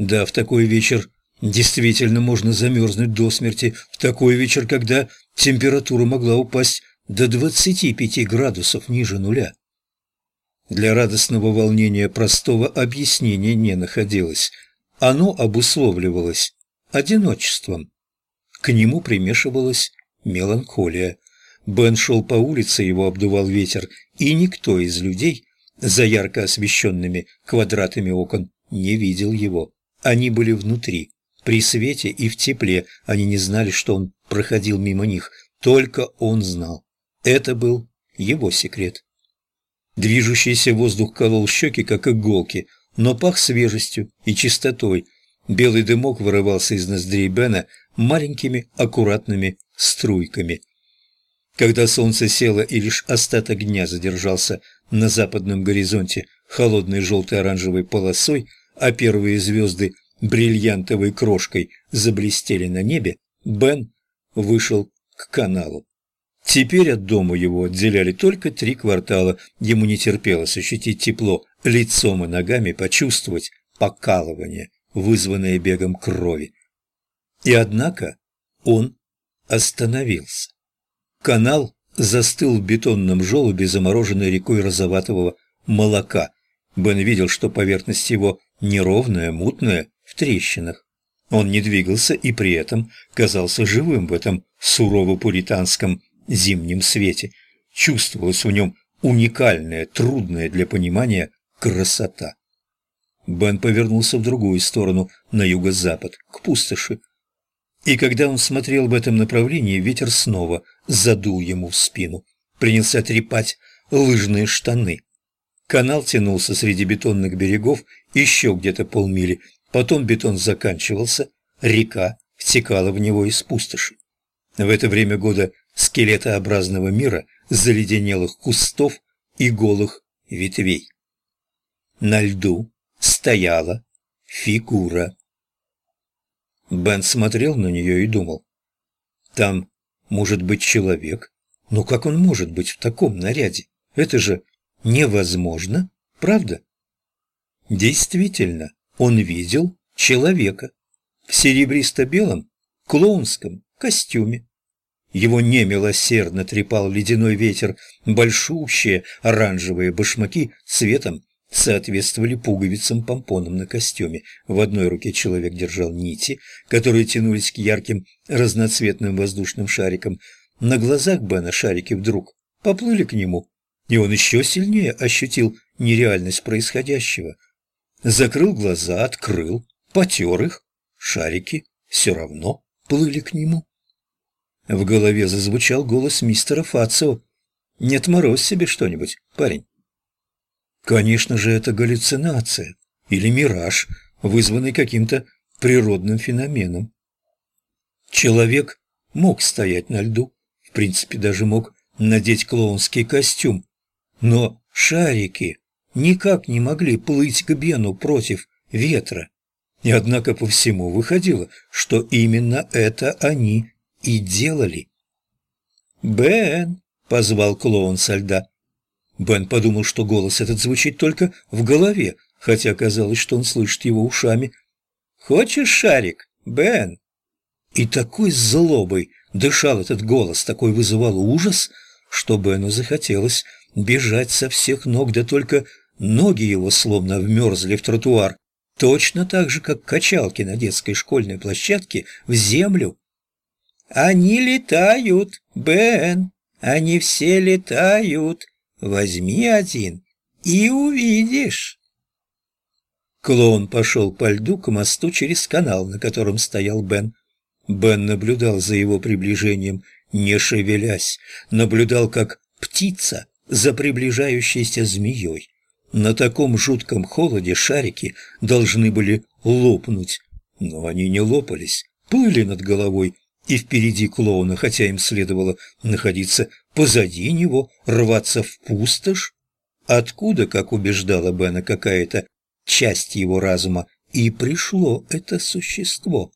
Да, в такой вечер действительно можно замерзнуть до смерти, в такой вечер, когда температура могла упасть до 25 градусов ниже нуля. Для радостного волнения простого объяснения не находилось. Оно обусловливалось одиночеством. К нему примешивалась меланхолия. Бен шел по улице, его обдувал ветер, и никто из людей за ярко освещенными квадратами окон не видел его. Они были внутри, при свете и в тепле, они не знали, что он проходил мимо них, только он знал. Это был его секрет. Движущийся воздух колол щеки, как иголки, но пах свежестью и чистотой. Белый дымок вырывался из ноздрей Бена маленькими аккуратными струйками. Когда солнце село и лишь остаток дня задержался на западном горизонте холодной желто-оранжевой полосой, а первые звезды бриллиантовой крошкой заблестели на небе, Бен вышел к каналу. Теперь от дома его отделяли только три квартала. Ему не терпелось ощутить тепло лицом и ногами, почувствовать покалывание, вызванное бегом крови. И однако он остановился. Канал застыл в бетонном желобе, замороженной рекой розоватого молока. Бен видел, что поверхность его неровная, мутная, в трещинах. Он не двигался и при этом казался живым в этом сурово-пуританском зимнем свете. Чувствовалась в нем уникальная, трудная для понимания красота. Бен повернулся в другую сторону, на юго-запад, к пустоши. И когда он смотрел в этом направлении, ветер снова задул ему в спину. Принялся трепать лыжные штаны. Канал тянулся среди бетонных берегов еще где-то полмили. Потом бетон заканчивался, река втекала в него из пустоши. В это время года скелетообразного мира заледенелых кустов и голых ветвей. На льду стояла фигура. Бен смотрел на нее и думал. Там может быть человек, но как он может быть в таком наряде? Это же невозможно, правда? Действительно, он видел человека в серебристо-белом клоунском костюме. Его немилосердно трепал ледяной ветер, большущие оранжевые башмаки цветом соответствовали пуговицам-помпонам на костюме. В одной руке человек держал нити, которые тянулись к ярким разноцветным воздушным шарикам. На глазах Бена шарики вдруг поплыли к нему, и он еще сильнее ощутил нереальность происходящего. Закрыл глаза, открыл, потер их, шарики все равно плыли к нему. В голове зазвучал голос мистера Фацио. «Не отморозь себе что-нибудь, парень». Конечно же, это галлюцинация или мираж, вызванный каким-то природным феноменом. Человек мог стоять на льду, в принципе, даже мог надеть клоунский костюм, но шарики никак не могли плыть к Бену против ветра. И однако по всему выходило, что именно это они и делали. «Бен!» — позвал клоун со льда. Бен подумал, что голос этот звучит только в голове, хотя казалось, что он слышит его ушами. «Хочешь шарик, Бен?» И такой злобой дышал этот голос, такой вызывал ужас, что Бену захотелось бежать со всех ног, да только ноги его словно вмерзли в тротуар, точно так же, как качалки на детской школьной площадке в землю. «Они летают, Бен, они все летают, Возьми один и увидишь. Клоун пошел по льду к мосту через канал, на котором стоял Бен. Бен наблюдал за его приближением, не шевелясь, наблюдал, как птица за приближающейся змеей. На таком жутком холоде шарики должны были лопнуть, но они не лопались, плыли над головой и впереди клоуна, хотя им следовало находиться позади него, рваться в пустошь? Откуда, как убеждала Бена какая-то часть его разума, и пришло это существо?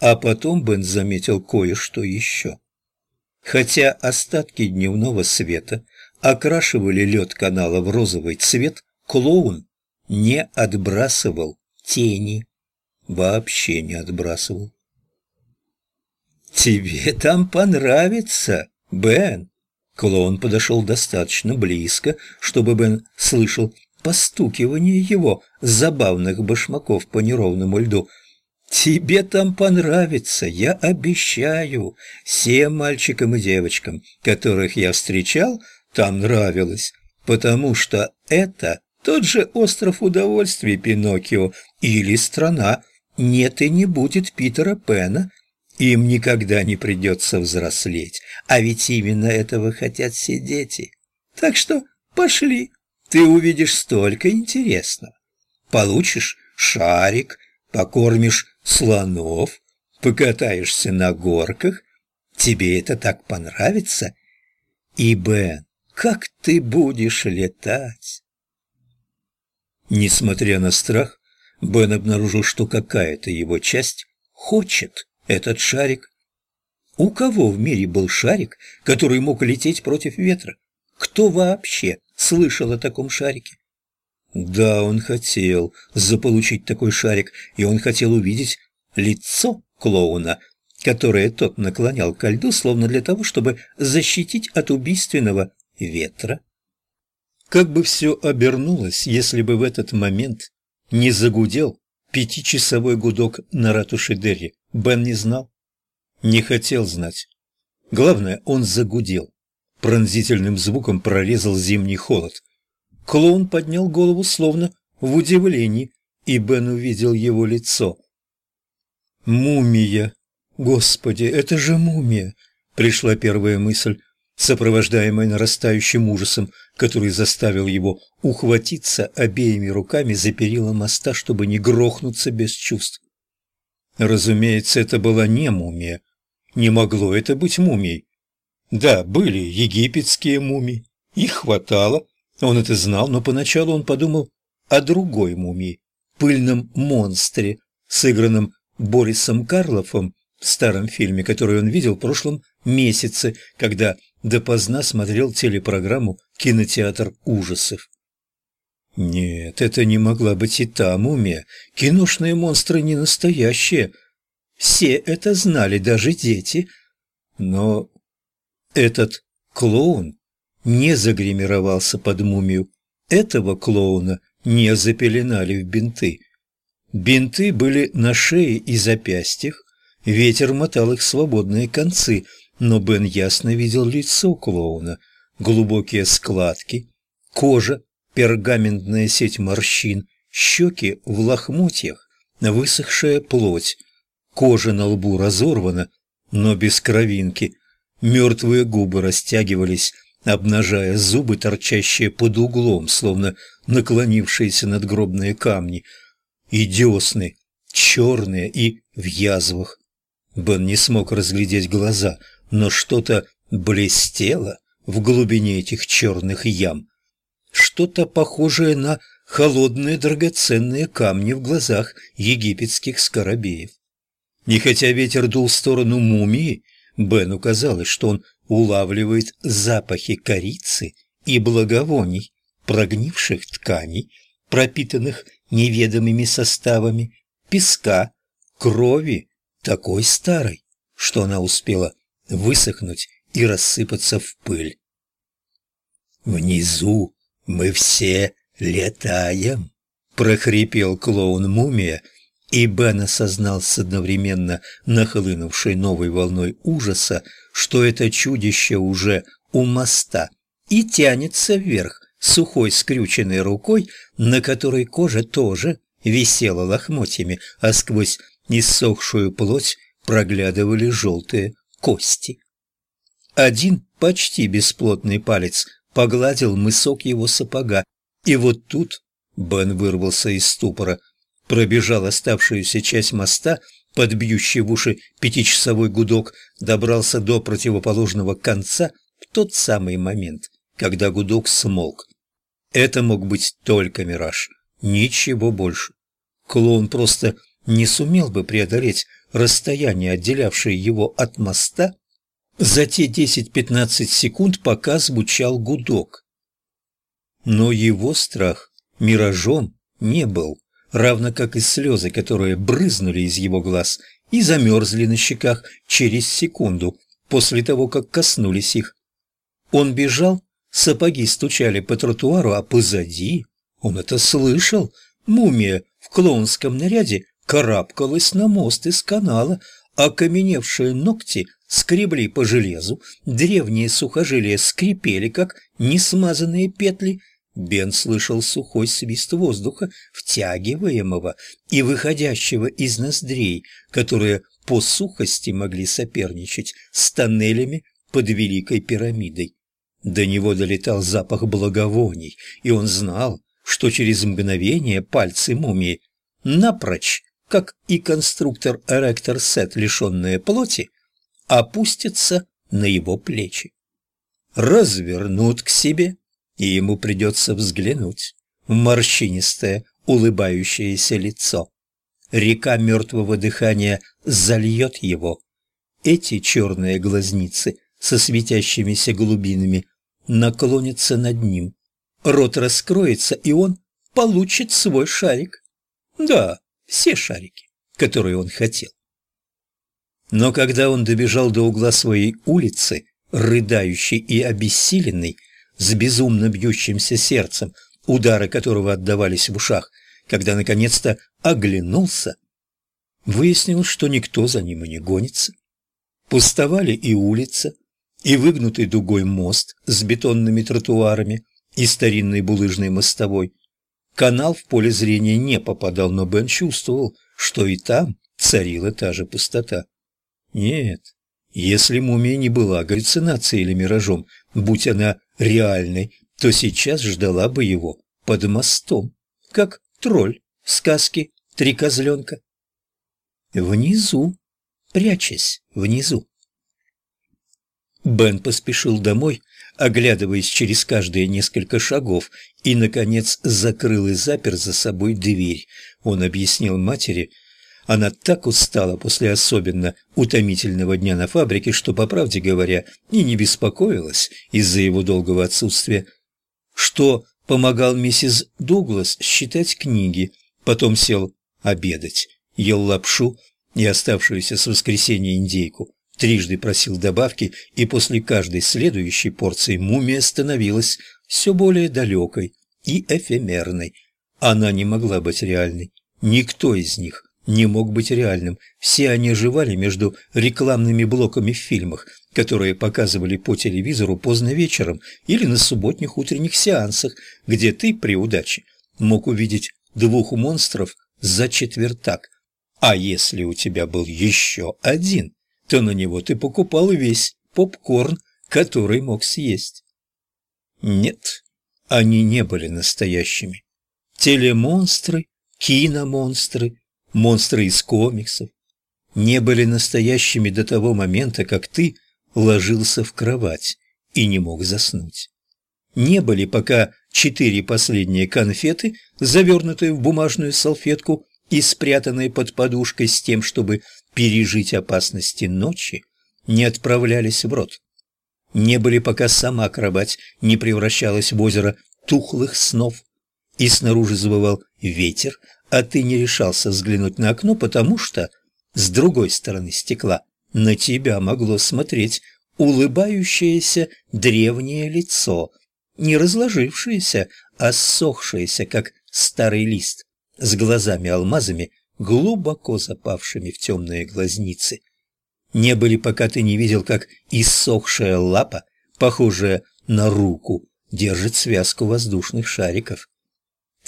А потом Бен заметил кое-что еще. Хотя остатки дневного света окрашивали лед канала в розовый цвет, клоун не отбрасывал тени. Вообще не отбрасывал. «Тебе там понравится, Бен!» Клоун подошел достаточно близко, чтобы Бен слышал постукивание его забавных башмаков по неровному льду. «Тебе там понравится, я обещаю. Всем мальчикам и девочкам, которых я встречал, там нравилось, потому что это тот же остров удовольствий Пиноккио или страна нет и не будет Питера Пена. Им никогда не придется взрослеть, а ведь именно этого хотят все дети. Так что пошли, ты увидишь столько интересного. Получишь шарик, покормишь слонов, покатаешься на горках. Тебе это так понравится? И, Бен, как ты будешь летать? Несмотря на страх, Бен обнаружил, что какая-то его часть хочет этот шарик. У кого в мире был шарик, который мог лететь против ветра? Кто вообще слышал о таком шарике? Да, он хотел заполучить такой шарик, и он хотел увидеть лицо клоуна, которое тот наклонял ко льду, словно для того, чтобы защитить от убийственного ветра. Как бы все обернулось, если бы в этот момент не загудел пятичасовой гудок на ратуше Дерри, Бен не знал, не хотел знать. Главное, он загудел. Пронзительным звуком прорезал зимний холод. Клоун поднял голову словно в удивлении, и Бен увидел его лицо. «Мумия! Господи, это же мумия!» Пришла первая мысль сопровождаемой нарастающим ужасом, который заставил его ухватиться обеими руками за перила моста, чтобы не грохнуться без чувств. Разумеется, это была не мумия. Не могло это быть мумией. Да, были египетские мумии. Их хватало. Он это знал, но поначалу он подумал о другой мумии, пыльном монстре, сыгранном Борисом Карлофом в старом фильме, который он видел в прошлом месяце, когда допоздна смотрел телепрограмму «Кинотеатр ужасов». Нет, это не могла быть и та мумия. Киношные монстры не настоящие. Все это знали, даже дети. Но этот клоун не загримировался под мумию. Этого клоуна не запеленали в бинты. Бинты были на шее и запястьях, ветер мотал их свободные концы – но Бен ясно видел лицо клоуна, глубокие складки, кожа, пергаментная сеть морщин, щеки в лохмотьях, высохшая плоть, кожа на лбу разорвана, но без кровинки, мертвые губы растягивались, обнажая зубы, торчащие под углом, словно наклонившиеся надгробные камни, и десны, черные и в язвах. Бен не смог разглядеть глаза — но что-то блестело в глубине этих черных ям. Что-то похожее на холодные драгоценные камни в глазах египетских скоробеев. И хотя ветер дул в сторону мумии, Бену казалось, что он улавливает запахи корицы и благовоний, прогнивших тканей, пропитанных неведомыми составами, песка, крови, такой старой, что она успела высохнуть и рассыпаться в пыль. «Внизу мы все летаем», — прохрипел клоун-мумия, и Бен осознал с одновременно нахлынувшей новой волной ужаса, что это чудище уже у моста и тянется вверх сухой скрюченной рукой, на которой кожа тоже висела лохмотьями, а сквозь иссохшую плоть проглядывали желтые кости. Один почти бесплотный палец погладил мысок его сапога, и вот тут Бен вырвался из ступора, пробежал оставшуюся часть моста, подбьющий в уши пятичасовой гудок, добрался до противоположного конца в тот самый момент, когда гудок смолк. Это мог быть только мираж, ничего больше. Клоун просто не сумел бы преодолеть расстояние, отделявшее его от моста, за те 10-15 секунд, пока звучал гудок. Но его страх миражом не был. Равно как и слезы, которые брызнули из его глаз и замерзли на щеках через секунду после того, как коснулись их. Он бежал, сапоги стучали по тротуару, а позади, он это слышал, мумия в клоунском наряде карабкалась на мост из канала, окаменевшие ногти скребли по железу, древние сухожилия скрипели, как несмазанные петли. Бен слышал сухой свист воздуха, втягиваемого и выходящего из ноздрей, которые по сухости могли соперничать с тоннелями под Великой пирамидой. До него долетал запах благовоний, и он знал, что через мгновение пальцы мумии напрочь, как и конструктор Эректор Сет, лишенные плоти, опустятся на его плечи. Развернут к себе, и ему придется взглянуть в морщинистое, улыбающееся лицо. Река мертвого дыхания зальет его. Эти черные глазницы со светящимися глубинами наклонятся над ним. Рот раскроется, и он получит свой шарик. Да, все шарики, которые он хотел. Но когда он добежал до угла своей улицы, рыдающий и обессиленный, с безумно бьющимся сердцем, удары которого отдавались в ушах, когда наконец-то оглянулся, выяснил, что никто за ним и не гонится. Пустовали и улица, и выгнутый дугой мост с бетонными тротуарами и старинной булыжной мостовой. Канал в поле зрения не попадал, но Бен чувствовал, что и там царила та же пустота. Нет, если мумия не была галлюцинацией или миражом, будь она реальной, то сейчас ждала бы его под мостом, как тролль в сказке «Три козленка». Внизу, прячась внизу. Бен поспешил домой, оглядываясь через каждые несколько шагов, и, наконец, закрыл и запер за собой дверь. Он объяснил матери, она так устала после особенно утомительного дня на фабрике, что, по правде говоря, и не беспокоилась из-за его долгого отсутствия, что помогал миссис Дуглас считать книги, потом сел обедать, ел лапшу и оставшуюся с воскресенья индейку, трижды просил добавки, и после каждой следующей порции мумия становилась все более далекой и эфемерной. Она не могла быть реальной. Никто из них не мог быть реальным. Все они жевали между рекламными блоками в фильмах, которые показывали по телевизору поздно вечером или на субботних утренних сеансах, где ты, при удаче, мог увидеть двух монстров за четвертак. А если у тебя был еще один, то на него ты покупал весь попкорн, который мог съесть. Нет, они не были настоящими. Телемонстры, киномонстры, монстры из комиксов, не были настоящими до того момента, как ты ложился в кровать и не мог заснуть. Не были пока четыре последние конфеты, завернутые в бумажную салфетку и спрятанные под подушкой с тем, чтобы пережить опасности ночи, не отправлялись в рот. Не были пока сама кровать не превращалась в озеро тухлых снов, и снаружи завывал ветер, а ты не решался взглянуть на окно, потому что с другой стороны стекла на тебя могло смотреть улыбающееся древнее лицо, не разложившееся, а ссохшееся, как старый лист, с глазами-алмазами, глубоко запавшими в темные глазницы. Не были, пока ты не видел, как иссохшая лапа, похожая на руку, держит связку воздушных шариков.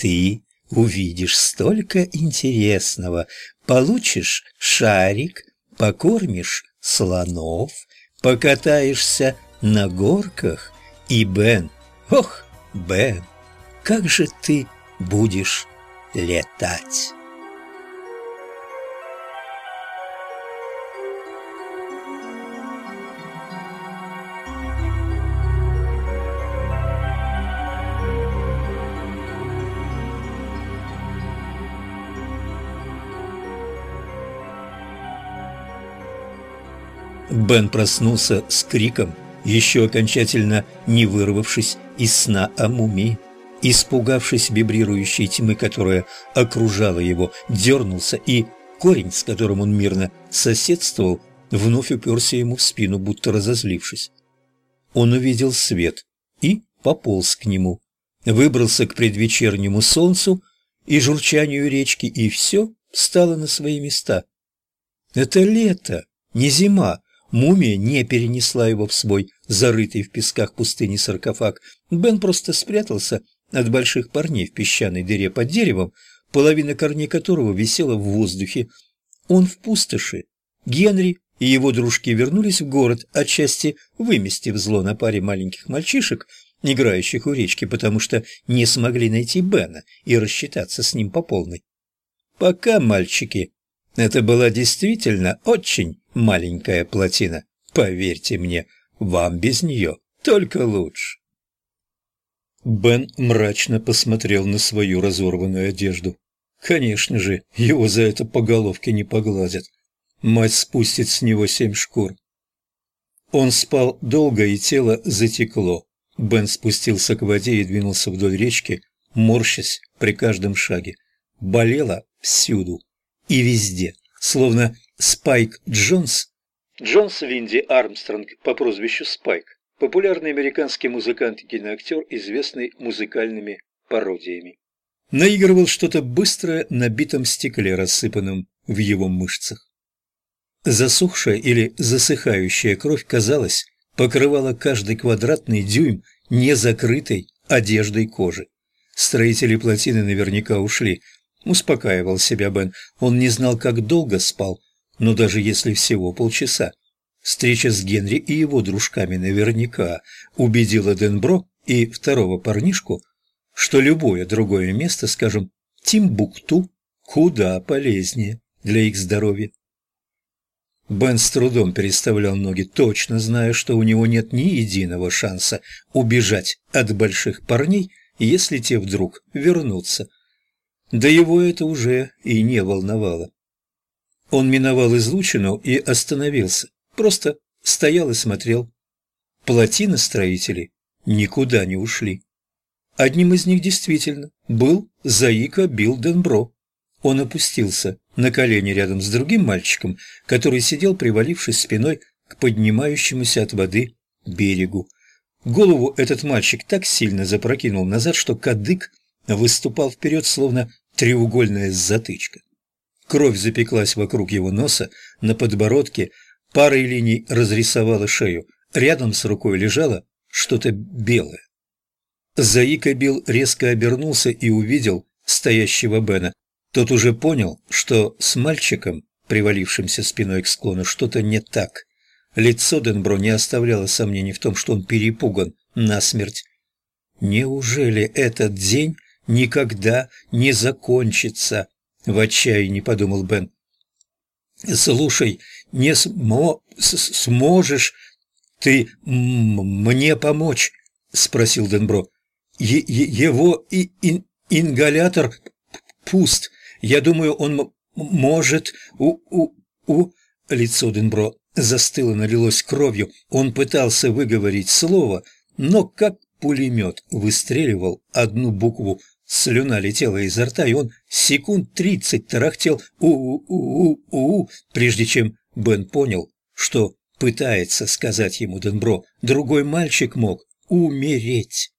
Ты увидишь столько интересного. Получишь шарик, покормишь слонов, покатаешься на горках, и Бен, ох, Бен, как же ты будешь летать. Бен проснулся с криком, еще окончательно не вырвавшись из сна о мумии. испугавшись вибрирующей тьмы, которая окружала его, дернулся и корень, с которым он мирно соседствовал, вновь уперся ему в спину, будто разозлившись. Он увидел свет и пополз к нему, выбрался к предвечернему солнцу и журчанию речки, и все стало на свои места. Это лето, не зима. Мумия не перенесла его в свой зарытый в песках пустыни саркофаг. Бен просто спрятался от больших парней в песчаной дыре под деревом, половина корней которого висела в воздухе. Он в пустоши. Генри и его дружки вернулись в город, отчасти выместив зло на паре маленьких мальчишек, играющих у речки, потому что не смогли найти Бена и рассчитаться с ним по полной. Пока, мальчики, это была действительно очень маленькая плотина. Поверьте мне, вам без нее только лучше. Бен мрачно посмотрел на свою разорванную одежду. Конечно же, его за это по головке не погладят. Мать спустит с него семь шкур. Он спал долго, и тело затекло. Бен спустился к воде и двинулся вдоль речки, морщась при каждом шаге. Болело всюду и везде, словно Спайк Джонс. Джонс Винди Армстронг по прозвищу Спайк популярный американский музыкант и киноактер, известный музыкальными пародиями. Наигрывал что-то быстрое на битом стекле, рассыпанном в его мышцах. Засохшая или засыхающая кровь, казалось, покрывала каждый квадратный дюйм незакрытой одеждой кожи. Строители плотины наверняка ушли. Успокаивал себя Бен. Он не знал, как долго спал, но даже если всего полчаса, Встреча с Генри и его дружками наверняка убедила Денбро и второго парнишку, что любое другое место, скажем, Тимбукту, куда полезнее для их здоровья. Бен с трудом переставлял ноги, точно зная, что у него нет ни единого шанса убежать от больших парней, если те вдруг вернутся. Да его это уже и не волновало. Он миновал излучину и остановился. Просто стоял и смотрел. Плотины строителей никуда не ушли. Одним из них действительно был Заика Билл Денбро. Он опустился на колени рядом с другим мальчиком, который сидел, привалившись спиной к поднимающемуся от воды берегу. Голову этот мальчик так сильно запрокинул назад, что кадык выступал вперед, словно треугольная затычка. Кровь запеклась вокруг его носа, на подбородке, парой линий разрисовала шею. Рядом с рукой лежало что-то белое. Заика Билл резко обернулся и увидел стоящего Бена. Тот уже понял, что с мальчиком, привалившимся спиной к склону, что-то не так. Лицо Денбро не оставляло сомнений в том, что он перепуган насмерть. Неужели этот день никогда не закончится? В отчаянии подумал Бен. «Слушай, не смо сможешь ты мне помочь?» — спросил Денбро. Е «Его и ин ингалятор пуст. Я думаю, он может у у у...» Лицо Денбро застыло, налилось кровью. Он пытался выговорить слово, но как пулемет выстреливал одну букву Слюна летела изо рта, и он секунд тридцать тарахтел «у-у-у-у-у», прежде чем Бен понял, что пытается сказать ему Денбро. Другой мальчик мог умереть.